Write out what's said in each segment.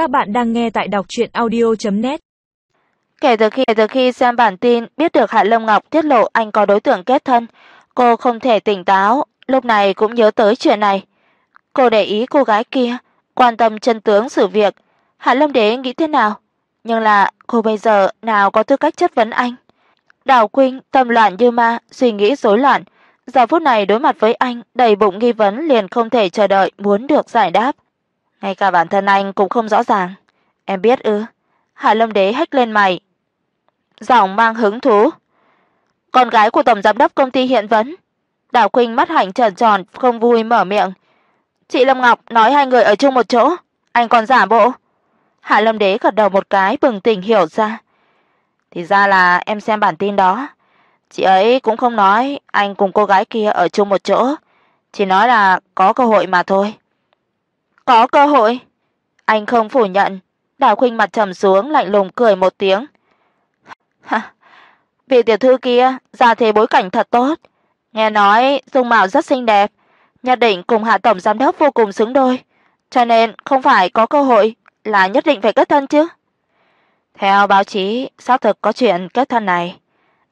Các bạn đang nghe tại đọc audio net Kể từ khi kể từ khi xem bản tin biết được Hạ Lâm Ngọc tiết lộ anh có đối tượng kết thân, cô không thể tỉnh táo, lúc này cũng nhớ tới chuyện này. Cô để ý cô gái kia, quan tâm chân tướng sự việc, Hạ Lâm Đế nghĩ thế nào, nhưng là cô bây giờ nào có tư cách chất vấn anh. Đào Quynh tâm loạn như ma, suy nghĩ rối loạn, giờ phút này đối mặt với anh, đầy bụng nghi vấn liền không thể chờ đợi muốn được giải đáp. Ngay cả bản thân anh cũng không rõ ràng. Em biết ư? Hạ Lâm Đế hách lên mày. Giọng mang hứng thú. Con gái của tổng giám đốc công ty hiện vấn. Đào Khuynh mắt hạnh tròn tròn không vui mở miệng. Chị Lâm Ngọc nói hai người ở chung một chỗ, anh còn giả bộ. Hạ Lâm Đế gật đầu một cái bừng tỉnh hiểu ra. Thì ra là em xem bản tin đó. Chị ấy cũng không nói anh cùng cô gái kia ở chung một chỗ, chỉ nói là có cơ hội mà thôi. Có cơ hội? Anh không phủ nhận. Đào Khuynh mặt trầm xuống lạnh lùng cười một tiếng. Ha, vị tiểu thư kia ra thế bối cảnh thật tốt, nghe nói dung mạo rất xinh đẹp, nhất định cùng Hạ tổng giám đốc vô cùng xứng đôi, cho nên không phải có cơ hội là nhất định phải kết thân chứ. Theo báo chí, xác thực có chuyện kết thân này.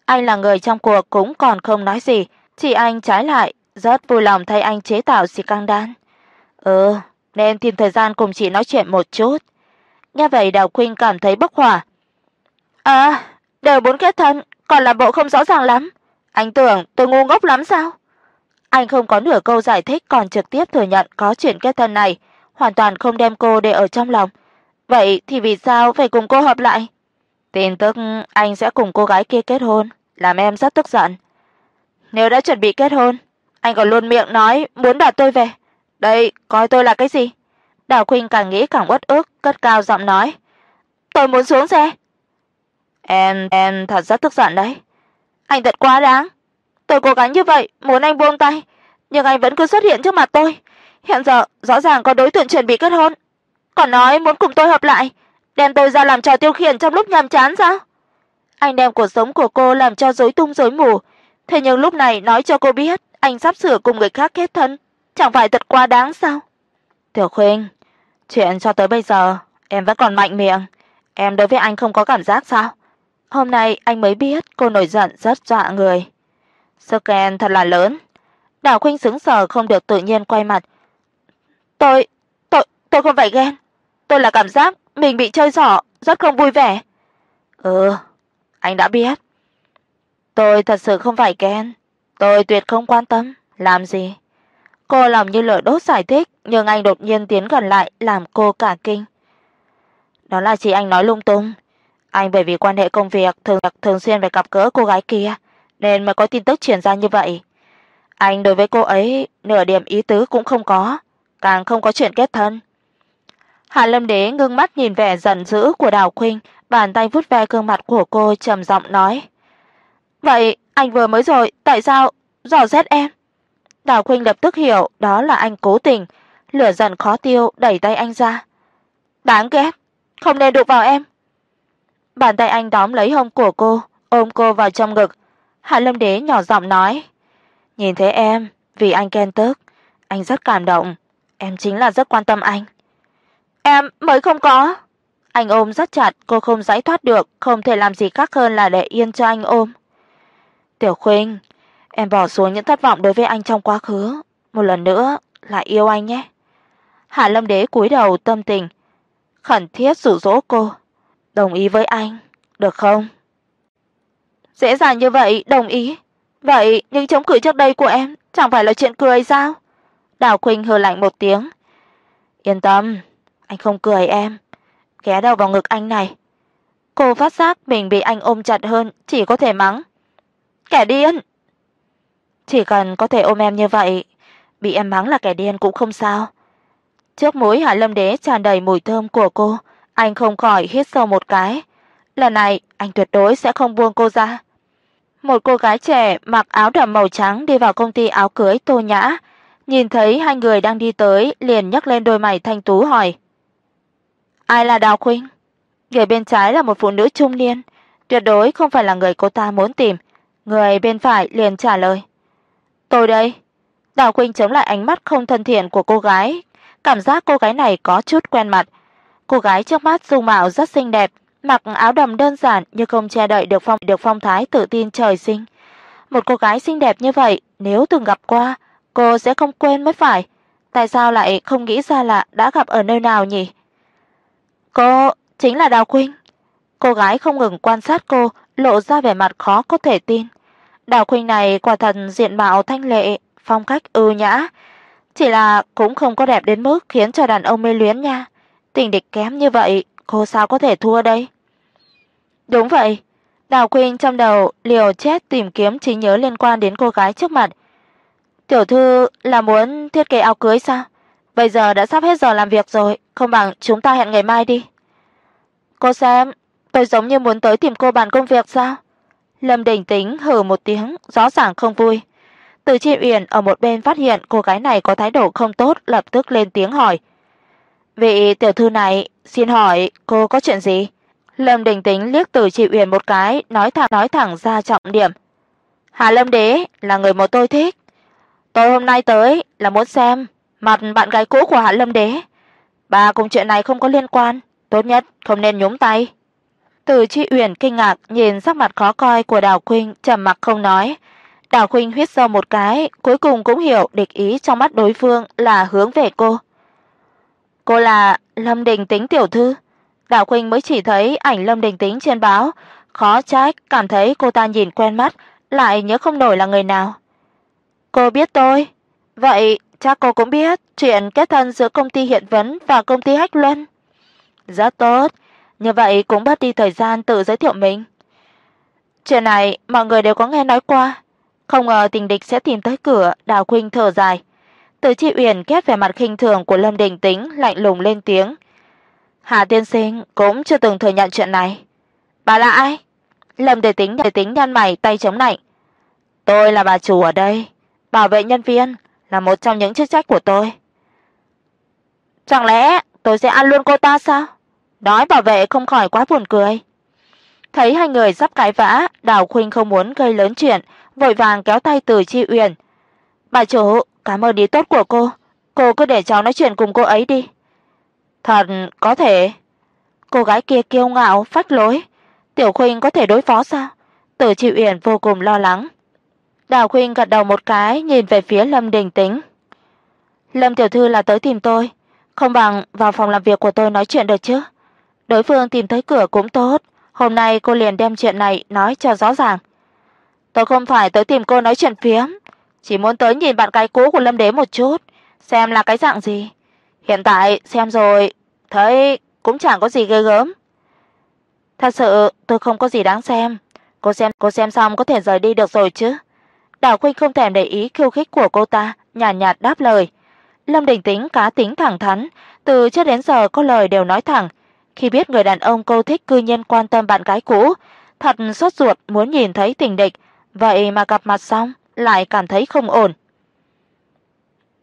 Anh là người trong cuộc cũng còn không nói gì, chỉ anh trái lại rất vui lòng thay anh chế tạo xì căng đan. Ừ, nên tìm thời gian cùng chị nói chuyện một chút. Nghe vậy Đào Khuynh cảm thấy bốc hỏa. À, đều muốn kết thân, còn làm bộ không rõ ràng lắm. Anh tưởng tôi ngu ngốc lắm sao? Anh không có nửa câu giải thích còn trực tiếp thừa nhận có chuyện kết thân này, hoàn toàn không đem cô để ở trong lòng. Vậy thì vì sao phải cùng cô hợp lại? Tin tức anh sẽ cùng cô gái kia kết hôn, làm em rất tức giận. Nếu đã chuẩn bị kết hôn, anh còn luôn miệng nói muốn đặt tôi về. Đây, coi tôi là cái gì? Đào Khuynh càng nghĩ càng uất ức, cất cao giọng nói, "Tôi muốn xuống xe." Em em thật rất tức giận đấy. Anh thật quá đáng. Tôi cố gắng như vậy, muốn anh buông tay, nhưng anh vẫn cứ xuất hiện trước mặt tôi. Hiện giờ rõ ràng có đối tượng chuẩn bị kết hôn, còn nói muốn cùng tôi hợp lại, đem tôi ra làm trò tiêu khiển trong lúc nhàm chán sao? Anh đem cuộc sống của cô làm cho rối tung rối mù, thế nhưng lúc này nói cho cô biết anh sắp sửa cùng người khác kết thân, chẳng phải thật quá đáng sao? Tiểu Khuynh, chuyện cho tới bây giờ em vẫn còn mạnh miệng, em đối với anh không có cảm giác sao? Hôm nay anh mới biết cô nổi giận rất dọa người. Sức ghen thật là lớn. Đào Khuynh sững sờ không được tự nhiên quay mặt. Tôi, tôi, tôi không phải ghen. Tôi là cảm giác mình bị chơi xỏ, rất không vui vẻ. Ừ, anh đã biết. Tôi thật sự không phải ghen, tôi tuyệt không quan tâm, làm gì? Cô lòng như lửa đốt giải thích, nhưng anh đột nhiên tiến gần lại làm cô cả kinh. Đó là chị anh nói lung tung. Anh bởi vì quan hệ công việc thường thường xuyên phải gặp gỡ cô gái kia, nên mới có tin tức truyền ra như vậy. Anh đối với cô ấy nửa điểm ý tứ cũng không có, càng không có chuyện kết thân. Hạ Lâm Đế ngưng mắt nhìn vẻ giận dữ của Đào Khuynh, bàn tay vuốt ve gương mặt của cô trầm giọng nói: "Vậy anh vừa mới rồi, tại sao dò xét em?" Đào Khuynh lập tức hiểu đó là anh cố tình, lửa giận khó tiêu đẩy tay anh ra. "Đáng ghét, không nên đụng vào em." Bàn tay anh tóm lấy hông của cô, ôm cô vào trong ngực. Hạ Lâm Đế nhỏ giọng nói: "Nhìn thấy em, vì anh ghen tức, anh rất cảm động, em chính là rất quan tâm anh." "Em mới không có." Anh ôm rất chặt, cô không giải thoát được, không thể làm gì khác hơn là để yên cho anh ôm. "Tiểu Khuynh, em bỏ xuống những thất vọng đối với anh trong quá khứ, một lần nữa lại yêu anh nhé." Hạ Lâm Đế cúi đầu tâm tình khẩn thiết dụ dỗ cô, "Đồng ý với anh, được không?" Dễ dàng như vậy đồng ý. Vậy những chống cự trước đây của em chẳng phải là chuyện cười sao? Đào Khuynh hừ lạnh một tiếng. Yên tâm, anh không cười em. Ghé đầu vào ngực anh này. Cô phát giác mình bị anh ôm chặt hơn, chỉ có thể mắng. Kẻ điên. Chỉ cần có thể ôm em như vậy, bị em mắng là kẻ điên cũng không sao. Trước mũi Hạ Lâm Đế tràn đầy mùi thơm của cô, anh không khỏi hít sâu một cái. Lần này anh tuyệt đối sẽ không buông cô ra. Một cô gái trẻ mặc áo đầm màu trắng đi vào công ty áo cưới Tô Nhã, nhìn thấy hai người đang đi tới, liền nhấc lên đôi mày thanh tú hỏi: "Ai là Đào Khuynh?" Người bên trái là một phụ nữ trung niên, tuyệt đối không phải là người cô ta muốn tìm. Người bên phải liền trả lời: "Tôi đây." Đào Khuynh chống lại ánh mắt không thân thiện của cô gái, cảm giác cô gái này có chút quen mặt. Cô gái trước mắt dung mạo rất xinh đẹp, mặc áo đầm đơn giản nhưng không che đậy được phong được phong thái tự tin trời sinh. Một cô gái xinh đẹp như vậy, nếu từng gặp qua, cô sẽ không quên mới phải. Tại sao lại không nghĩ ra là đã gặp ở nơi nào nhỉ? Cô chính là Đào Khuynh. Cô gái không ngừng quan sát cô, lộ ra vẻ mặt khó có thể tin. Đào Khuynh này quả thật diện mạo thanh lệ, phong cách ưu nhã, chỉ là cũng không có đẹp đến mức khiến cho đàn ông mê luyến nha. Tình địch kém như vậy, cô sao có thể thua đây? Đúng vậy, Đào Khuynh trong đầu liều chết tìm kiếm trí nhớ liên quan đến cô gái trước mặt. Tiểu thư là muốn thiết kế áo cưới sao? Bây giờ đã sắp hết giờ làm việc rồi, không bằng chúng ta hẹn ngày mai đi. Cô xem, tôi giống như muốn tới tìm cô bàn công việc sao? Lâm Đình Tính hừ một tiếng, rõ ràng không vui. Từ Chi Uyển ở một bên phát hiện cô gái này có thái độ không tốt, lập tức lên tiếng hỏi: "Vị tiểu thư này, xin hỏi cô có chuyện gì?" Lâm Đình Tính liếc Từ Chi Uyển một cái, nói thẳng nói thẳng ra trọng điểm. Hà Lâm Đế là người mà tôi thích. Tôi hôm nay tới là muốn xem mặt bạn gái cũ của Hạ Lâm Đế. Bà cùng chuyện này không có liên quan, tốt nhất không nên nhúng tay. Từ Chi Uyển kinh ngạc nhìn sắc mặt khó coi của Đào Khuynh, trầm mặc không nói. Đào Khuynh hít sâu một cái, cuối cùng cũng hiểu địch ý trong mắt đối phương là hướng về cô. Cô là Lâm Đình Tính tiểu thư. Đào Khuynh mới chỉ thấy ảnh Lâm Đình Tính trên báo, khó trách cảm thấy cô ta nhìn quen mắt, lại nhớ không nổi là người nào. Cô biết tôi? Vậy chắc cô cũng biết chuyện kết thân giữa công ty Hiện Vấn và công ty Hách Luân. Rất tốt, như vậy cũng bớt đi thời gian tự giới thiệu mình. Chuyện này mọi người đều có nghe nói qua, không ngờ tình địch sẽ tìm tới cửa, Đào Khuynh thở dài. Từ Chi Uyển kết vẻ mặt khinh thường của Lâm Đình Tính, lạnh lùng lên tiếng. Hà tiên sinh cũng chưa từng thừa nhận chuyện này. Bà là ai? Lâm Đề Tính Đề Tính nhăn mày tay chống lạnh. Tôi là bà chủ ở đây, bảo vệ nhân viên là một trong những chức trách của tôi. Chẳng lẽ tôi sẽ ăn luôn cô ta sao? Nói bảo vệ không khỏi quá buồn cười. Thấy hai người sắp cãi vã, Đào Khuynh không muốn gây lớn chuyện, vội vàng kéo tay Từ Chi Uyển. "Bà chủ, cảm ơn ý tốt của cô, cô cứ để cháu nói chuyện cùng cô ấy đi." "Thật có thể." Cô gái kia kiêu ngạo, phách lối, Tiểu Khuynh có thể đối phó sao? Từ Chi Uyển vô cùng lo lắng. Đào Khuynh gật đầu một cái, nhìn về phía Lâm Đình Tính. "Lâm tiểu thư là tới tìm tôi, không bằng vào phòng làm việc của tôi nói chuyện được chứ?" Đối phương tìm tới cửa cũng tốt, hôm nay cô liền đem chuyện này nói cho rõ ràng. Tôi không phải tới tìm cô nói chuyện phiếm, chỉ muốn tới nhìn bạn gái cũ của Lâm Đế một chút, xem là cái dạng gì. Hiện tại xem rồi, thấy cũng chẳng có gì ghê gớm. Thật sự tôi không có gì đáng xem, cô xem cô xem xong có thể rời đi được rồi chứ. Đào Khuynh không thèm để ý khiêu khích của cô ta, nhàn nhạt, nhạt đáp lời. Lâm Đình Tính cá tính thẳng thắn, từ trước đến giờ có lời đều nói thẳng, khi biết người đàn ông cô thích cư nhiên quan tâm bạn gái cũ, thật sốt ruột muốn nhìn thấy tình địch, vậy mà gặp mặt xong lại cảm thấy không ổn.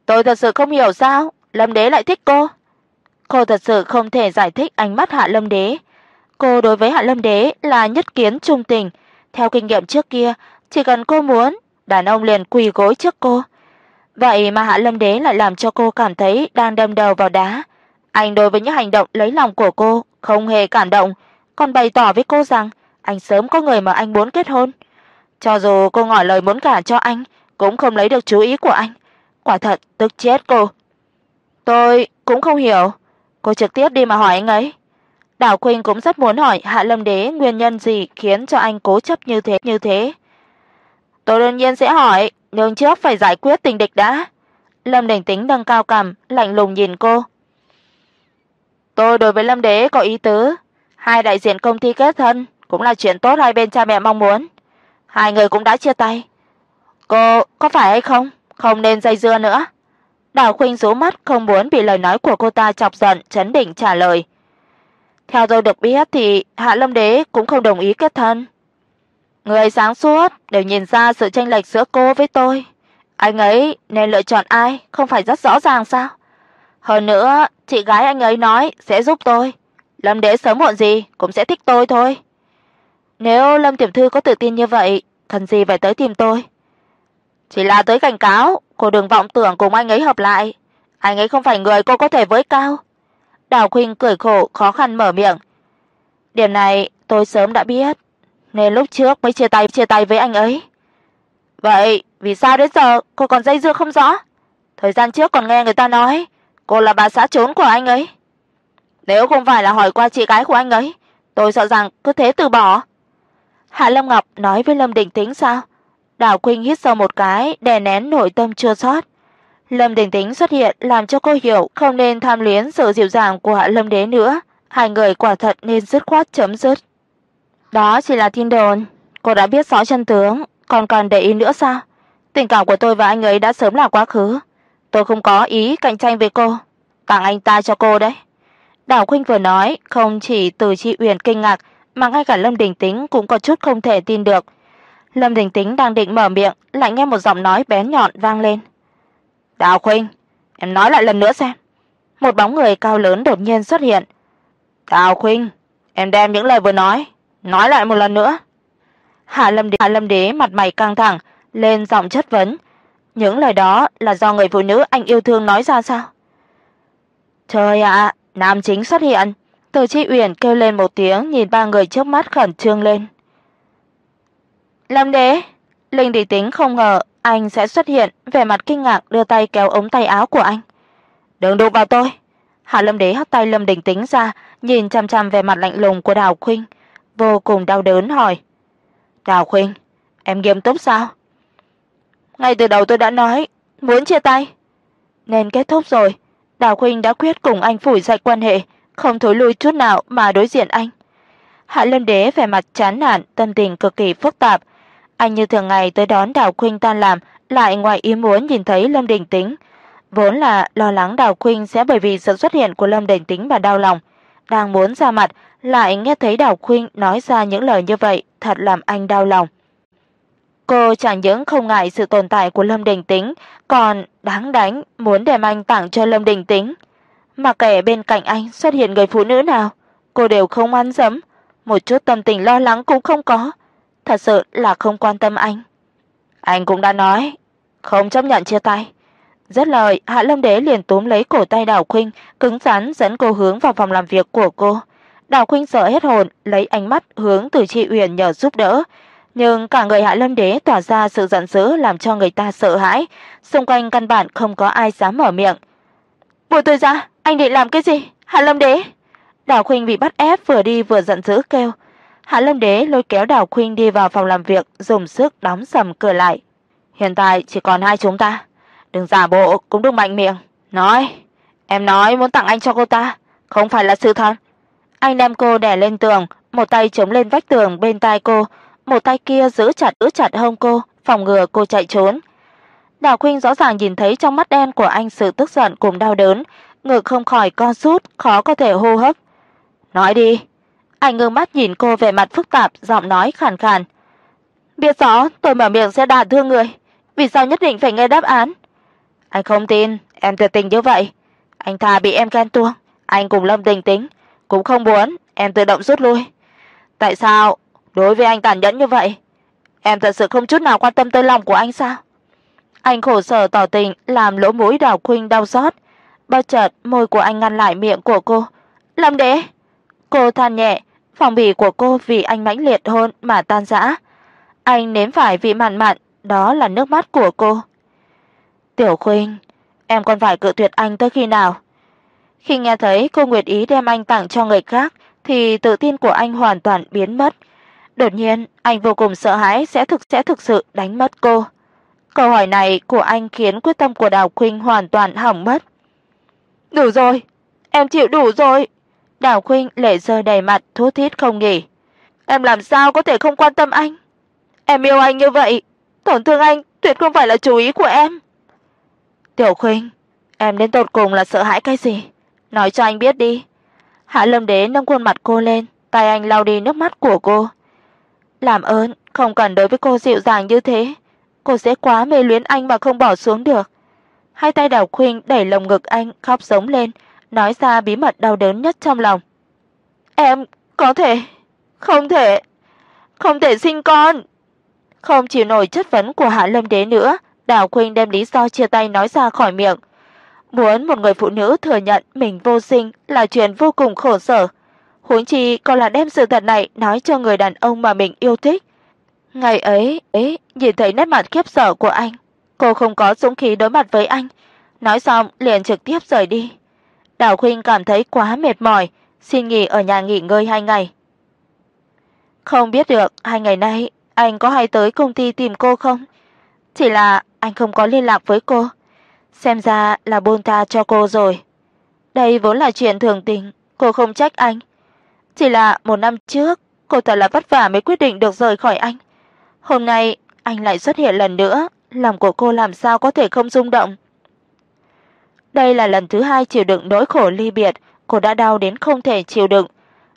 Tôi thật sự không hiểu sao Lâm Đế lại thích cô. Cô thật sự không thể giải thích ánh mắt Hạ Lâm Đế. Cô đối với Hạ Lâm Đế là nhất kiến trung tình, theo kinh nghiệm trước kia, chỉ cần cô muốn, đàn ông liền quỳ gối trước cô. Vậy mà Hạ Lâm Đế lại làm cho cô cảm thấy đang đâm đầu vào đá. Anh đối với những hành động lấy lòng của cô không hề cảm động, còn bày tỏ với cô rằng anh sớm có người mà anh muốn kết hôn. Cho dù cô ngỏ lời muốn gả cho anh, cũng không lấy được chú ý của anh. Quả thật tức chết cô. Tôi cũng không hiểu, cô trực tiếp đi mà hỏi anh ấy. Đào Khuynh cũng rất muốn hỏi Hạ Lâm Đế nguyên nhân gì khiến cho anh cố chấp như thế như thế. Tôi đương nhiên sẽ hỏi, nhưng trước phải giải quyết tình địch đã. Lâm Đình Tính nâng cao cằm, lạnh lùng nhìn cô. Tôi đối với Lâm Đế có ý tứ, hai đại diện công ty kết thân cũng là chuyện tốt hai bên cha mẹ mong muốn. Hai người cũng đã chia tay. Cô có phải hay không? Không nên dây dưa nữa. Đào Khuynh rũ mắt không muốn bị lời nói của cô ta chọc giận, chấn định trả lời. Theo tôi được biết thì Hạ Lâm Đế cũng không đồng ý kết thân. Người sáng suốt đều nhìn ra sự chênh lệch giữa cô với tôi. Anh ấy nên lựa chọn ai, không phải rất rõ ràng sao? Hơn nữa, chị gái anh ấy nói sẽ giúp tôi. Lâm Đế sớm muộn gì cũng sẽ thích tôi thôi. Nếu Lâm tiểu thư có tự tin như vậy, cần gì phải tới tìm tôi? Chỉ là tới cảnh cáo, cô đừng vọng tưởng cùng anh ấy hợp lại. Anh ấy không phải người cô có thể với cao. Đào Khuynh cười khổ khó khăn mở miệng. Điểm này tôi sớm đã biết, nên lúc trước mới chia tay chia tay với anh ấy. Vậy vì sao đến giờ cô còn dây dưa không rõ? Thời gian trước còn nghe người ta nói cô là bà xã trốn của anh ấy. Nếu không phải là hỏi qua chị gái của anh ấy, tôi sợ rằng cứ thế từ bỏ. Hạ Lâm Ngọc nói với Lâm Đình Tĩnh sao? Đào quynh hít sâu một cái, đè nén nội tâm chưa xót. Lâm Đình Tĩnh xuất hiện làm cho cô hiểu không nên tham luyến sự dịu dàng của Hạ Lâm Đế nữa, hai người quả thật nên dứt khoát chấm dứt. Đó chỉ là tin đồn, cô đã biết rõ chân tướng, còn cần để ý nữa sao? Tình cảm của tôi và anh ấy đã sớm là quá khứ, tôi không có ý cạnh tranh với cô, tặng anh ta cho cô đấy. Đào Khuynh vừa nói, không chỉ Từ Chi Uyển kinh ngạc, mà ngay cả Lâm Đình Tĩnh cũng có chút không thể tin được. Lâm Đình Tĩnh đang định mở miệng, lại nghe một giọng nói bén nhọn vang lên. "Đào Khuynh, em nói lại lần nữa xem." Một bóng người cao lớn đột nhiên xuất hiện. "Đào Khuynh, em đem những lời vừa nói, nói lại một lần nữa." Hạ Lâm Đế, Hạ Lâm Đế mặt mày căng thẳng, lên giọng chất vấn. Những lời đó là do người phụ nữ anh yêu thương nói ra sao? Trời ạ, nam chính xuất hiện. Từ Chi Uyển kêu lên một tiếng, nhìn ba người trước mắt khẩn trương lên. Lâm Đế, Linh Đình Tính không ngờ anh sẽ xuất hiện, vẻ mặt kinh ngạc đưa tay kéo ống tay áo của anh. "Đừng đụng vào tôi." Hạ Lâm Đế hất tay Lâm Đỉnh Tính ra, nhìn chằm chằm về mặt lạnh lùng của Đào Khuynh, vô cùng đau đớn hỏi: "Đào Khuynh, em nghiêm túc sao?" Ngay từ đầu tôi đã nói, muốn chia tay, nên kết thúc rồi. Đào Khuynh đã quyết cùng anh phủi sạch quan hệ, không thối lui chút nào mà đối diện anh. Hạ Lâm Đế vẻ mặt chán nản, tâm tình cực kỳ phức tạp. Anh như thường ngày tới đón Đào Khuynh tan làm, lại ngoài ý muốn nhìn thấy Lâm Đình Tính, vốn là lo lắng Đào Khuynh sẽ bởi vì sự xuất hiện của Lâm Đình Tính mà đau lòng, đang muốn ra mặt, lại nghe thấy Đào Khuynh nói ra những lời như vậy, thật làm anh đau lòng. Cô chẳng những không ngại sự tồn tại của Lâm Đình Tính, còn đáng đánh muốn đem anh tặng cho Lâm Đình Tính. Mà kẻ bên cạnh anh xuất hiện người phụ nữ nào, cô đều không ăn dấm, một chút tâm tình lo lắng cũng không có, thật sự là không quan tâm anh. Anh cũng đã nói, không chấp nhận chia tay. Rất lời, Hạ Lâm Đế liền túm lấy cổ tay Đào Khuynh, cứng rắn dẫn cô hướng vào phòng làm việc của cô. Đào Khuynh sợ hết hồn, lấy ánh mắt hướng Từ Chị Uyển nhờ giúp đỡ, nhưng cả người Hạ Lâm Đế tỏa ra sự giận dữ làm cho người ta sợ hãi, xung quanh căn bản không có ai dám mở miệng. "Buông tôi ra, anh định làm cái gì?" Hạ Lâm Đế. Đào Khuynh bị bắt ép vừa đi vừa giận dữ kêu. Hạ Lâm Đế lôi kéo Đào Khuynh đi vào phòng làm việc, dùng sức đóng sầm cửa lại. "Hiện tại chỉ còn hai chúng ta, đừng giả bộ cũng đừng mạnh miệng, nói, em nói muốn tặng anh cho cô ta, không phải là sự thật." Anh đem cô đè lên tường, một tay chống lên vách tường bên tai cô, một tay kia giữ chặt giữ chặt hông cô, phòng ngừa cô chạy trốn. Đào Khuynh rõ ràng nhìn thấy trong mắt đen của anh sự tức giận cùng đau đớn, ngực không khỏi co rút, khó có thể hô hấp. "Nói đi." Anh ngơ mắt nhìn cô vẻ mặt phức tạp, giọng nói khàn khàn. "Biết rõ tôi mở miệng sẽ đả thương người, vì sao nhất định phải nghe đáp án?" "Anh không tin, em tuyệt tình như vậy. Anh thà bị em ghen tuông, anh cùng Lâm Đình tính, cũng không muốn em tự động rút lui. Tại sao đối với anh tàn nhẫn như vậy? Em thật sự không chút nào quan tâm tới lòng của anh sao?" Anh khổ sở tỏ tình, làm lỗ mũi Đào Khuynh đau xót. Bất chợt, môi của anh ngăn lại miệng của cô. "Lâm Đế." Cô than nhẹ, phòng bị của cô vì anh mãnh liệt hôn mà tan rã. Anh nếm phải vị mặn mặn, đó là nước mắt của cô. "Tiểu Khuynh, em còn phải cự tuyệt anh tới khi nào?" Khi nghe thấy cô Nguyệt Ý đem anh tặng cho người khác thì tự tin của anh hoàn toàn biến mất. Đột nhiên, anh vô cùng sợ hãi sẽ thực sẽ thực sự đánh mất cô. Câu hỏi này của anh khiến quyết tâm của Đào Khuynh hoàn toàn hỏng mất. "Đủ rồi, em chịu đủ rồi." Đào Khuynh lệ rơi đầy mặt thút thít không nghỉ. "Em làm sao có thể không quan tâm anh? Em yêu anh như vậy, tổn thương anh tuyệt không phải là chủ ý của em." "Tiểu Khuynh, em đến tột cùng là sợ hãi cái gì? Nói cho anh biết đi." Hạ Lâm Đế nâng khuôn mặt cô lên, tay anh lau đi nước mắt của cô. "Làm ơn, không cần đối với cô dịu dàng như thế." cô sẽ quá mê luyến anh mà không bỏ xuống được. Hai tay Đào Khuynh đẩy lồng ngực anh khóc giống lên, nói ra bí mật đau đớn nhất trong lòng. "Em có thể, không thể, không thể sinh con." Không chịu nổi chất vấn của Hạ Lâm Đế nữa, Đào Khuynh đem lý do chia tay nói ra khỏi miệng. muốn một người phụ nữ thừa nhận mình vô sinh là chuyện vô cùng khổ sở, huống chi còn là đem sự thật này nói cho người đàn ông mà mình yêu thích. Ngày ấy, ấy nhìn thấy nét mặt khiếp sợ của anh, cô không có dũng khí đối mặt với anh, nói xong liền trực tiếp rời đi. Đào Khuynh cảm thấy quá mệt mỏi, xin nghỉ ở nhà nghỉ ngơi hai ngày. Không biết được hai ngày nay anh có hay tới công ty tìm cô không? Chỉ là anh không có liên lạc với cô, xem ra là buông tha cho cô rồi. Đây vốn là chuyện thường tình, cô không trách anh. Chỉ là một năm trước, cô thật là vất vả mới quyết định được rời khỏi anh. Hôm nay anh lại xuất hiện lần nữa, lòng của cô làm sao có thể không rung động. Đây là lần thứ hai chịu đựng nỗi khổ ly biệt, cô đã đau đến không thể chịu đựng.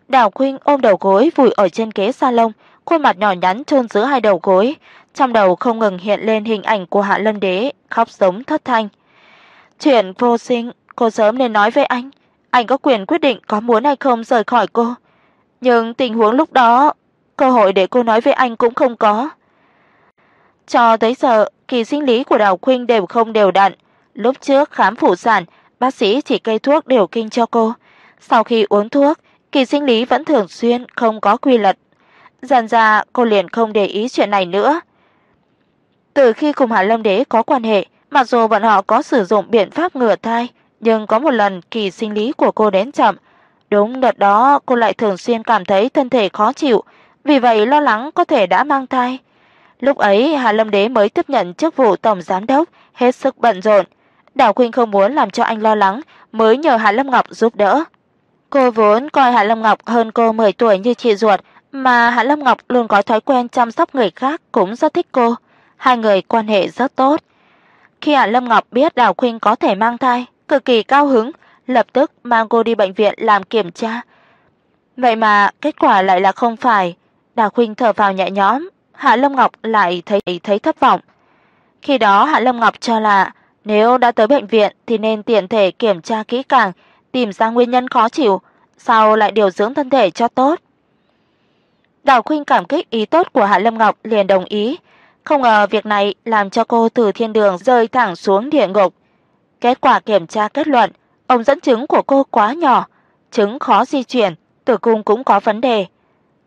Đào Khuynh ôm đầu gối vùi ở trên ghế salon, khuôn mặt nhỏ nhắn chôn giữa hai đầu gối, trong đầu không ngừng hiện lên hình ảnh của Hạ Lâm Đế khóc giống thất thanh. Chuyện vô sinh, cô sớm nên nói với anh, anh có quyền quyết định có muốn hay không rời khỏi cô. Nhưng tình huống lúc đó, cơ hội để cô nói với anh cũng không có. Cho tới giờ, kỳ sinh lý của Đào Khuynh đều không đều đặn, lúc trước khám phụ sản, bác sĩ chỉ kê thuốc điều kinh cho cô. Sau khi uống thuốc, kỳ sinh lý vẫn thường xuyên không có quy luật. Dần ra cô liền không để ý chuyện này nữa. Từ khi cùng Hạ Lâm Đế có quan hệ, mặc dù bọn họ có sử dụng biện pháp ngừa thai, nhưng có một lần kỳ sinh lý của cô đến chậm, đúng đợt đó cô lại thường xuyên cảm thấy thân thể khó chịu, vì vậy lo lắng có thể đã mang thai. Lúc ấy Hạ Lâm Đế mới tiếp nhận chức vụ tổng giám đốc, hết sức bận rộn. Đào Khuynh không muốn làm cho anh lo lắng, mới nhờ Hạ Lâm Ngọc giúp đỡ. Cô vốn coi Hạ Lâm Ngọc hơn cô 10 tuổi như chị ruột, mà Hạ Lâm Ngọc luôn có thói quen chăm sóc người khác cũng rất thích cô, hai người quan hệ rất tốt. Khi Hạ Lâm Ngọc biết Đào Khuynh có thể mang thai, cực kỳ cao hứng, lập tức mang cô đi bệnh viện làm kiểm tra. Vậy mà kết quả lại là không phải. Đào Khuynh thở vào nhẹ nhõm, Hạ Lâm Ngọc lại thấy thấy thất vọng. Khi đó Hạ Lâm Ngọc cho là nếu đã tới bệnh viện thì nên tiện thể kiểm tra kỹ càng, tìm ra nguyên nhân khó chịu, sau lại điều dưỡng thân thể cho tốt. Đào Khuynh cảm kích ý tốt của Hạ Lâm Ngọc liền đồng ý, không ngờ việc này làm cho cô từ thiên đường rơi thẳng xuống địa ngục. Kết quả kiểm tra kết luận, ống dẫn chứng của cô quá nhỏ, trứng khó di chuyển, tử cung cũng có vấn đề.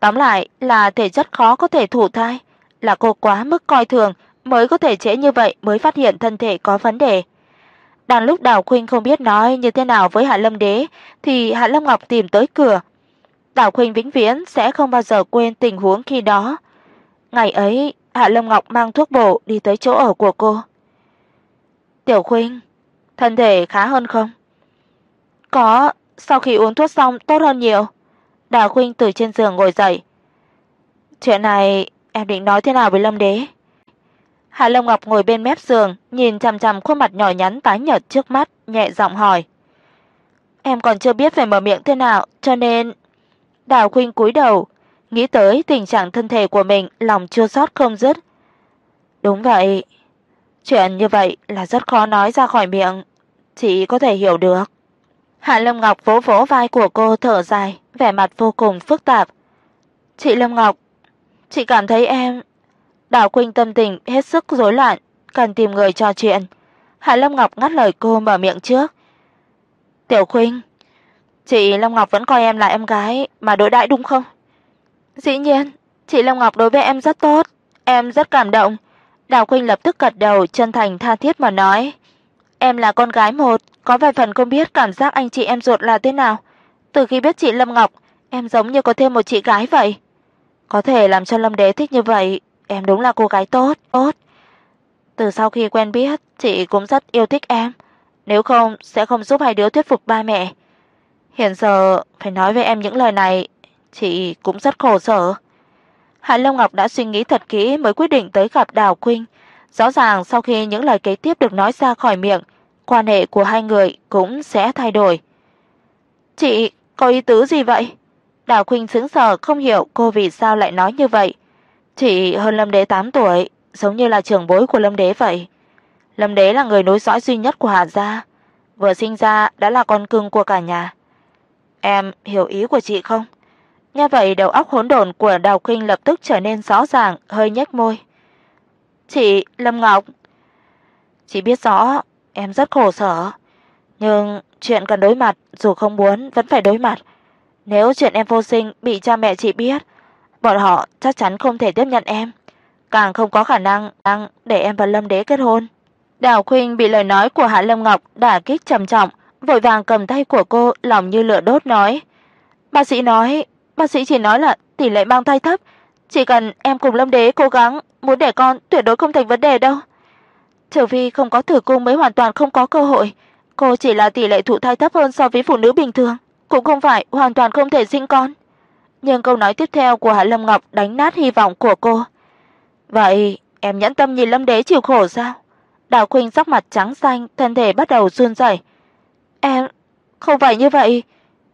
Tóm lại là thể chất khó có thể thụ thai, là cô quá mức coi thường mới có thể trễ như vậy mới phát hiện thân thể có vấn đề. Đang lúc Đào Khuynh không biết nói như thế nào với Hạ Lâm Đế thì Hạ Lâm Ngọc tìm tới cửa. Đào Khuynh vĩnh viễn sẽ không bao giờ quên tình huống khi đó. Ngày ấy, Hạ Lâm Ngọc mang thuốc bổ đi tới chỗ ở của cô. "Tiểu Khuynh, thân thể khá hơn không?" "Có, sau khi uống thuốc xong tốt hơn nhiều." Đào Khuynh từ trên giường ngồi dậy. "Chuyện này em định nói thế nào với Lâm Đế?" Hạ Lâm Ngọc ngồi bên mép giường, nhìn chằm chằm khuôn mặt nhỏ nhắn tái nhợt trước mắt, nhẹ giọng hỏi: "Em còn chưa biết phải mở miệng thế nào, cho nên..." Đào Khuynh cúi đầu, nghĩ tới tình trạng thân thể của mình, lòng chua xót không dứt. Đúng vậy, chuyện như vậy là rất khó nói ra khỏi miệng, chỉ có thể hiểu được. Hạ Lâm Ngọc vỗ vỗ vai của cô thở dài, vẻ mặt vô cùng phức tạp. "Chị Lâm Ngọc, chị cảm thấy em..." Đào Khuynh tâm tình hết sức rối loạn, cần tìm người trò chuyện. Hạ Lâm Ngọc ngắt lời cô mở miệng trước. "Tiểu Khuynh, chị Lâm Ngọc vẫn coi em là em gái mà đối đãi đúng không?" "Dĩ nhiên, chị Lâm Ngọc đối với em rất tốt, em rất cảm động." Đào Khuynh lập tức gật đầu chân thành tha thiết mà nói, "Em là con gái một, có vài phần không biết cảm giác anh chị em ruột là thế nào. Từ khi biết chị Lâm Ngọc, em giống như có thêm một chị gái vậy." Có thể làm cho Lâm Đế thích như vậy, em đúng là cô gái tốt, tốt. Từ sau khi quen biết, chị cũng rất yêu thích em, nếu không sẽ không giúp hai đứa thuyết phục ba mẹ. Hiện giờ phải nói với em những lời này, chị cũng rất khổ sở. Hạ Long Ngọc đã suy nghĩ thật kỹ mới quyết định tới gặp Đào Khuynh. Rõ ràng sau khi những lời kế tiếp được nói ra khỏi miệng, quan hệ của hai người cũng sẽ thay đổi. "Chị có ý tứ gì vậy?" Đào Khuynh sững sờ không hiểu cô vì sao lại nói như vậy. Chị hơn Lâm Đế 8 tuổi, giống như là trưởng bối của Lâm Đế vậy. Lâm Đế là người nối dõi duy nhất của hà gia, vừa sinh ra đã là con cưng của cả nhà. Em hiểu ý của chị không? Nghe vậy đầu óc hỗn độn của Đào Khuynh lập tức trở nên rõ ràng, hơi nhếch môi. "Chị Lâm Ngọc, chị biết rõ em rất khổ sở, nhưng chuyện cần đối mặt, dù không muốn vẫn phải đối mặt. Nếu chuyện em vô sinh bị cha mẹ chị biết, bọn họ chắc chắn không thể tiếp nhận em, càng không có khả năng năng để em và Lâm Đế kết hôn. Đào Khuynh bị lời nói của Hạ Lâm Ngọc đả kích trầm trọng, vội vàng cầm tay của cô, lòng như lửa đốt nói: "Bác sĩ nói, bác sĩ chỉ nói là tỷ lệ mang thai thấp, chỉ cần em cùng Lâm Đế cố gắng, muốn đẻ con tuyệt đối không thành vấn đề đâu." Trừ phi không có tử cung mới hoàn toàn không có cơ hội, cô chỉ là tỷ lệ thụ thai thấp hơn so với phụ nữ bình thường, cũng không phải hoàn toàn không thể sinh con. Nhưng câu nói tiếp theo của Hạ Lâm Ngọc đánh nát hy vọng của cô. "Vậy em nhẫn tâm nhìn Lâm Đế chịu khổ sao?" Đào Khuynh sắc mặt trắng xanh, thân thể bắt đầu run rẩy. "Em không phải như vậy,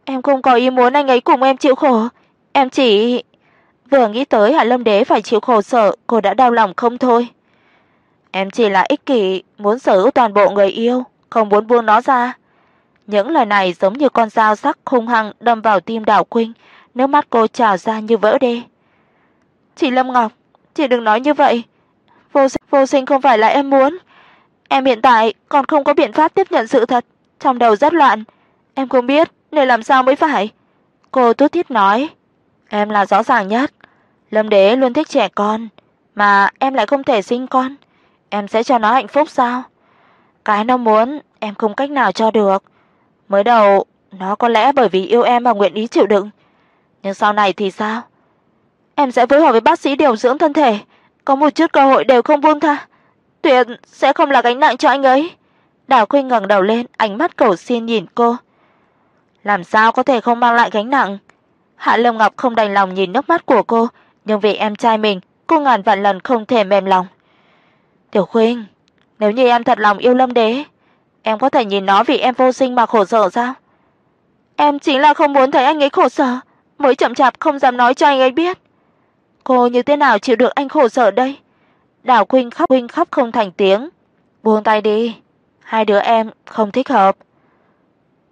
em không có ý muốn anh ấy cùng em chịu khổ, em chỉ..." Vừa nghĩ tới Hạ Lâm Đế phải chịu khổ sở, cô đã đau lòng không thôi. Em chỉ là ích kỷ, muốn sở hữu toàn bộ người yêu, không muốn buông nó ra. Những lời này giống như con dao sắc hung hăng đâm vào tim Đào Khuynh, nước mắt cô trào ra như vỡ đê. "Chị Lâm Ngọc, chị đừng nói như vậy. Vô sinh, vô sinh không phải là em muốn. Em hiện tại còn không có biện pháp tiếp nhận sự thật, trong đầu rất loạn, em không biết nên làm sao mới phải." Cô tút thiết nói, "Em là rõ ràng nhất, Lâm Đế luôn thích trẻ con, mà em lại không thể sinh con, em sẽ cho nó hạnh phúc sao? Cái nó muốn, em không cách nào cho được. Mới đầu, nó có lẽ bởi vì yêu em mà nguyện ý chịu đựng, nhưng sau này thì sao? Em sẽ phối hợp với bác sĩ điều dưỡng thân thể, có một chút cơ hội đều không buông tha. Tuyệt sẽ không là gánh nặng cho anh ấy." Đào Khuynh ngẩng đầu lên, ánh mắt cầu xin nhìn cô. Làm sao có thể không mang lại gánh nặng? Hạ Lâm Ngọc không đành lòng nhìn nước mắt của cô, nhưng vì em trai mình, cô ngàn vạn lần không thể mềm lòng. "Tiểu Khuynh, nếu như em thật lòng yêu Lâm Đế, em có thể nhìn nó vì em vô sinh mà khổ sở sao?" "Em chính là không muốn thấy anh ấy khổ sở, mới chậm chạp không dám nói cho anh ấy biết." Cô như thế nào chịu được anh khổ sở đây? Đào Khuynh khóc huynh khóc không thành tiếng. "Buông tay đi, hai đứa em không thích hợp."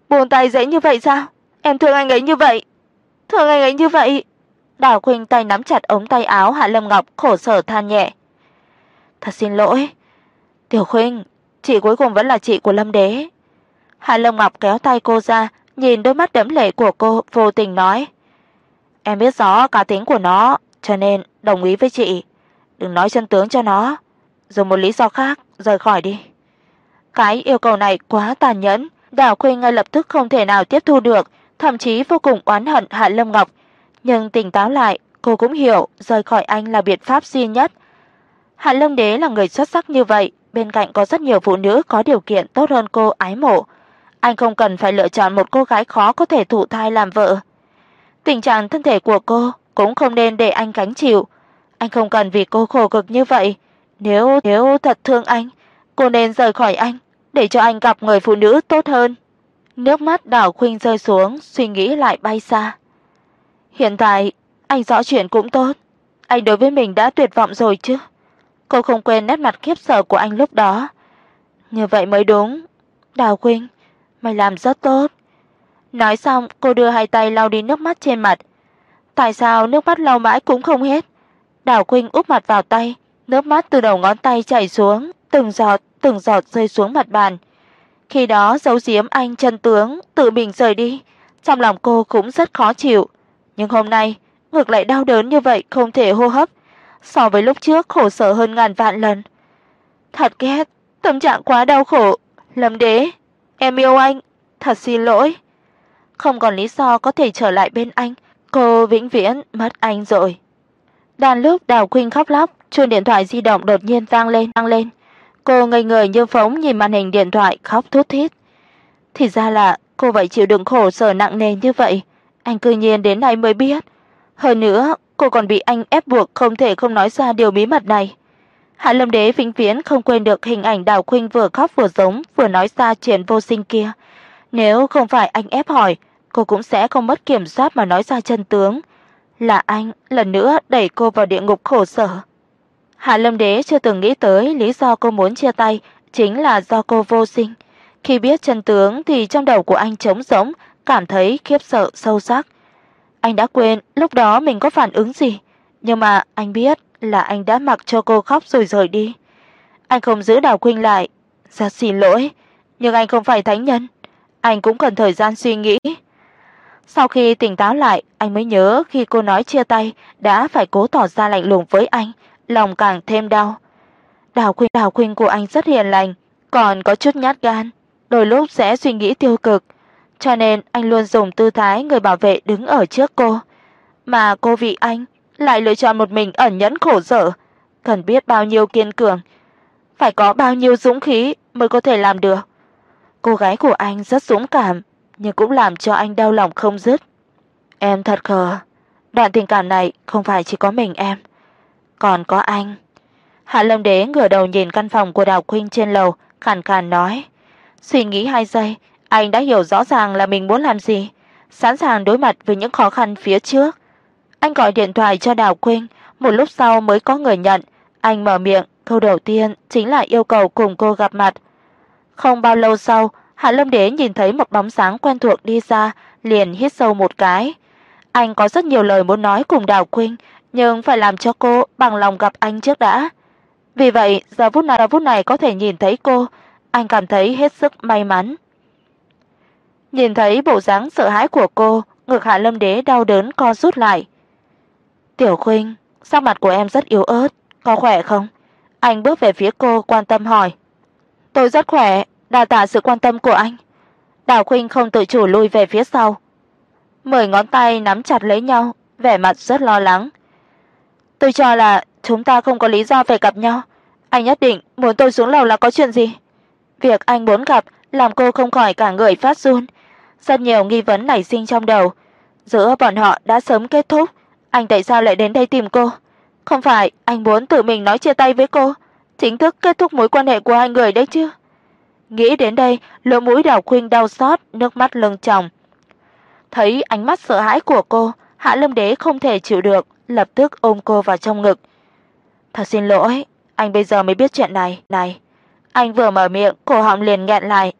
"Buông tay dễ như vậy sao? Em thương anh ấy như vậy, thương anh ấy như vậy." Đào Khuynh tay nắm chặt ống tay áo Hạ Lâm Ngọc, khổ sở than nhẹ. "Thật xin lỗi, Tiểu Khuynh, chị cuối cùng vẫn là chị của Lâm Đế." Hạ Lâm Ngọc kéo tay cô ra, nhìn đôi mắt đẫm lệ của cô, vô tình nói: "Em biết rõ cá tính của nó, cho nên đồng ý với chị, đừng nói chân tướng cho nó, dùng một lý do khác rời khỏi đi." Cái yêu cầu này quá tàn nhẫn, Đào Khuynh ngay lập tức không thể nào tiếp thu được, thậm chí vô cùng oán hận Hạ Lâm Ngọc, nhưng tỉnh táo lại, cô cũng hiểu rời khỏi anh là biện pháp duy nhất. Hạ Lâm Đế là người xuất sắc như vậy, bên cạnh có rất nhiều phụ nữ có điều kiện tốt hơn cô ái mộ. Anh không cần phải lựa chọn một cô gái khó có thể thụ thai làm vợ. Tình trạng thân thể của cô cũng không nên để anh gánh chịu. Anh không cần vì cô khổ cực như vậy. Nếu nếu thật thương anh, cô nên rời khỏi anh để cho anh gặp người phụ nữ tốt hơn. Nước mắt Đào Khuynh rơi xuống, suy nghĩ lại bay xa. Hiện tại, anh rõ chuyện cũng tốt, anh đối với mình đã tuyệt vọng rồi chứ. Cô không quên nét mặt khiếp sợ của anh lúc đó. Như vậy mới đúng. Đào Khuynh, mày làm rất tốt. Nói xong, cô đưa hai tay lau đi nước mắt trên mặt. Tại sao nước mắt lau mãi cũng không hết? Đào Khuynh úp mặt vào tay, nước mắt từ đầu ngón tay chảy xuống, từng giọt, từng giọt rơi xuống mặt bàn. Khi đó giấu giếm anh chân tướng, tự mình rời đi, trong lòng cô cũng rất khó chịu, nhưng hôm nay ngược lại đau đớn như vậy không thể hô hấp, so với lúc trước khổ sở hơn ngàn vạn lần. Thật ghét, tâm trạng quá đau khổ, Lâm Đế, em yêu anh, thật xin lỗi. Không còn lý do có thể trở lại bên anh, cô vĩnh viễn mất anh rồi. Đàn lúc Đào Khuynh khóc lóc, chuông điện thoại di động đột nhiên vang lên, vang lên. Cô ngây người như phóng nhìn màn hình điện thoại khóc thút thít. Thì ra là cô vậy chịu đựng khổ sở nặng nề như vậy, anh cư nhiên đến nay mới biết. Hơn nữa, cô còn bị anh ép buộc không thể không nói ra điều bí mật này. Hạ Lâm Đế vĩnh viễn không quên được hình ảnh Đào Khuynh vừa khóc vừa giống, vừa nói ra chuyện vô sinh kia. Nếu không phải anh ép hỏi, cô cũng sẽ không mất kiểm soát mà nói ra chân tướng. Là anh lần nữa đẩy cô vào địa ngục khổ sở. Hạ Lâm Đế chưa từng nghĩ tới lý do cô muốn chia tay chính là do cô vô sinh. Khi biết chân tướng thì trong đầu của anh trống rỗng, cảm thấy khiếp sợ sâu sắc. Anh đã quên lúc đó mình có phản ứng gì, nhưng mà anh biết là anh đã mặc cho cô khóc rồi rời đi. Anh không giữ Đào Khuynh lại, "Rất xin lỗi, nhưng anh không phải thánh nhân, anh cũng cần thời gian suy nghĩ. Sau khi tỉnh táo lại, anh mới nhớ khi cô nói chia tay đã phải cố tỏ ra lạnh lùng với anh, lòng càng thêm đau. Đào Khuynh, Đào Khuynh của anh rất hiền lành, còn có chút nhát gan, đôi lúc sẽ suy nghĩ tiêu cực, cho nên anh luôn dùng tư thái người bảo vệ đứng ở trước cô, mà cô vì anh lại lựa chọn một mình ẩn nhẫn khổ sở, cần biết bao nhiêu kiên cường, phải có bao nhiêu dũng khí mới có thể làm được. Cô gái của anh rất dũng cảm, nhưng cũng làm cho anh đau lòng không dứt. Em thật khờ, đoạn tình cảm này không phải chỉ có mình em, còn có anh. Hạ Lâm Đế ngửa đầu nhìn căn phòng của Đào Khuynh trên lầu, khàn khàn nói, suy nghĩ hai giây, anh đã hiểu rõ ràng là mình muốn làm gì, sẵn sàng đối mặt với những khó khăn phía trước. Anh gọi điện thoại cho Đào Khuynh, một lúc sau mới có người nhận, anh mở miệng, câu đầu tiên chính là yêu cầu cùng cô gặp mặt. Không bao lâu sau, Hạ Lâm Đế nhìn thấy một bóng sáng quen thuộc đi ra, liền hít sâu một cái. Anh có rất nhiều lời muốn nói cùng Đào Khuynh, nhưng phải làm cho cô bằng lòng gặp anh trước đã. Vì vậy, giờ phút này, giờ phút này có thể nhìn thấy cô, anh cảm thấy hết sức may mắn. Nhìn thấy bộ dáng sợ hãi của cô, ngực Hạ Lâm Đế đau đớn co rút lại. "Tiểu Khuynh, sắc mặt của em rất yếu ớt, có khỏe không?" Anh bước về phía cô quan tâm hỏi. "Tôi rất khỏe, đa tạ sự quan tâm của anh." Đào Khuynh không tự chủ lùi về phía sau. Mười ngón tay nắm chặt lấy nhau, vẻ mặt rất lo lắng. "Tôi cho là chúng ta không có lý do phải gặp nhau, anh nhất định muốn tôi xuống lầu là có chuyện gì?" Việc anh muốn gặp làm cô không khỏi cả người phát run, rất nhiều nghi vấn nảy sinh trong đầu. Giữa bọn họ đã sớm kết thúc, anh tại sao lại đến đây tìm cô? Không phải anh muốn tự mình nói chia tay với cô, chính thức kết thúc mối quan hệ của hai người đấy chứ? Nghĩ đến đây, lỗ mũi Đào Khuynh đau xót, nước mắt lưng tròng. Thấy ánh mắt sợ hãi của cô, Hạ Lâm Đế không thể chịu được, lập tức ôm cô vào trong ngực. "Thật xin lỗi, anh bây giờ mới biết chuyện này." "Này." Anh vừa mở miệng, cổ họng liền nghẹn lại.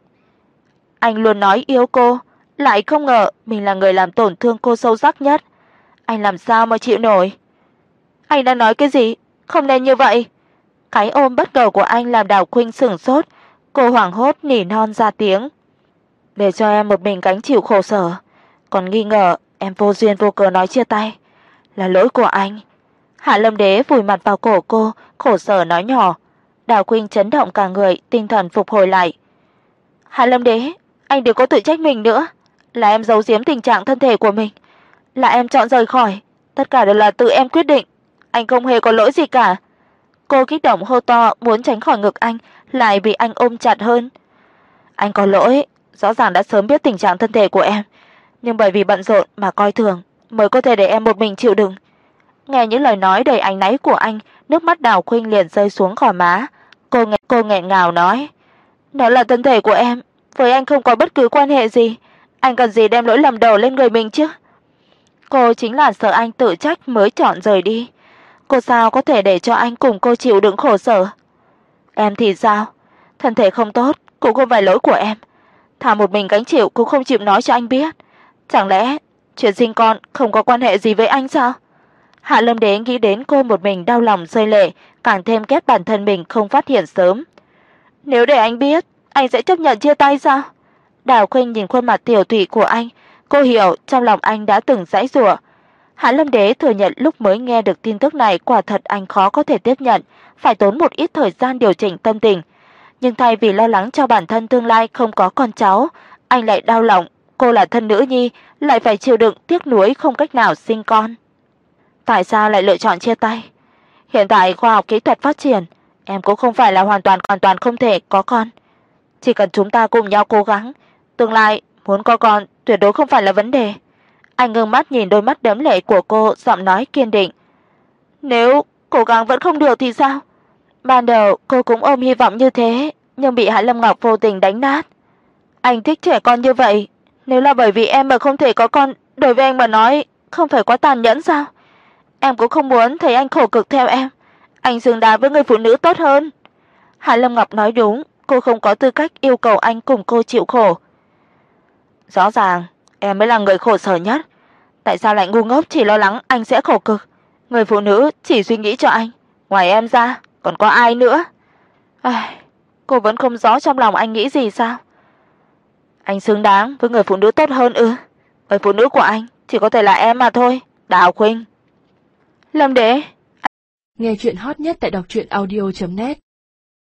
Anh luôn nói yêu cô, lại không ngờ mình là người làm tổn thương cô sâu sắc nhất. Anh làm sao mà chịu nổi? Anh đang nói cái gì? Không nên như vậy. Cái ôm bất ngờ của anh làm Đào Khuynh sửng sốt, cô hoảng hốt nỉ non ra tiếng. Để cho em một mình gánh chịu khổ sở, còn nghi ngờ em vô duyên vô cớ nói chia tay, là lỗi của anh. Hạ Lâm Đế vùi mặt vào cổ cô, khổ sở nói nhỏ. Đào Khuynh chấn động cả người, tinh thần phục hồi lại. Hạ Lâm Đế, anh đừng có tự trách mình nữa là em giấu giếm tình trạng thân thể của mình, là em chọn rời khỏi, tất cả đều là tự em quyết định, anh không hề có lỗi gì cả." Cô kích động hô to muốn tránh khỏi ngực anh, lại bị anh ôm chặt hơn. "Anh có lỗi, rõ ràng đã sớm biết tình trạng thân thể của em, nhưng bởi vì bận rộn mà coi thường, mới có thể để em một mình chịu đựng." Nghe những lời nói đầy áy náy của anh, nước mắt Đào Khuynh liền rơi xuống khỏi má. Cô nghẹn cô nghẹn ngào nói: "Đó là thân thể của em, với anh không có bất cứ quan hệ gì, anh cần gì đem lỗi lầm đầu lên người mình chứ? Cô chính là sợ anh tự trách mới chọn rời đi. Cô sao có thể để cho anh cùng cô chịu đựng khổ sở? Em thì sao? Thân thể không tốt cũng không phải lỗi của em. Thà một mình gánh chịu cũng không chịu nói cho anh biết. Chẳng lẽ chuyện sinh con không có quan hệ gì với anh sao? Hạ Lâm Đế nghĩ đến cô một mình đau lòng rơi lệ, càng thêm ghét bản thân mình không phát hiện sớm. Nếu để anh biết, anh sẽ chấp nhận chia tay sao? Đào Khuynh nhìn khuôn mặt tiểu tụy của anh, cô hiểu trong lòng anh đã từng giãy giụa. Hạ Lâm Đế thừa nhận lúc mới nghe được tin tức này quả thật anh khó có thể tiếp nhận, phải tốn một ít thời gian điều chỉnh tâm tình. Nhưng thay vì lo lắng cho bản thân tương lai không có con cháu, anh lại đau lòng, cô là thân nữ nhi, lại phải chịu đựng tiếc nuối không cách nào sinh con. Tại sao lại lựa chọn chia tay? Hiện tại khoa học kỹ thuật phát triển, em cũng không phải là hoàn toàn hoàn toàn không thể có con. Chỉ cần chúng ta cùng nhau cố gắng, tương lai muốn có con tuyệt đối không phải là vấn đề. Anh ngưng mắt nhìn đôi mắt đẫm lệ của cô, giọng nói kiên định. Nếu cố gắng vẫn không được thì sao? Ban đầu cô cũng ôm hy vọng như thế, nhưng bị Hạ Lâm Ngọc vô tình đánh nát. Anh thích trẻ con như vậy, nếu là bởi vì em mà không thể có con, đối với anh mà nói, không phải quá tàn nhẫn sao? Em cũng không muốn thấy anh khổ cực theo em. Anh xứng đáng với người phụ nữ tốt hơn. Hạ Lâm Ngọc nói đúng, cô không có tư cách yêu cầu anh cùng cô chịu khổ. Rõ ràng em mới là người khổ sở nhất, tại sao lại ngu ngốc chỉ lo lắng anh sẽ khổ cực? Người phụ nữ chỉ suy nghĩ cho anh, ngoài em ra còn có ai nữa? Ai, cô vẫn không rõ trong lòng anh nghĩ gì sao? Anh xứng đáng với người phụ nữ tốt hơn ư? Người phụ nữ của anh chỉ có thể là em mà thôi, Đào Khuynh. Lâm Đế, Nghe chuyện hot nhất tại đọc truyện audio net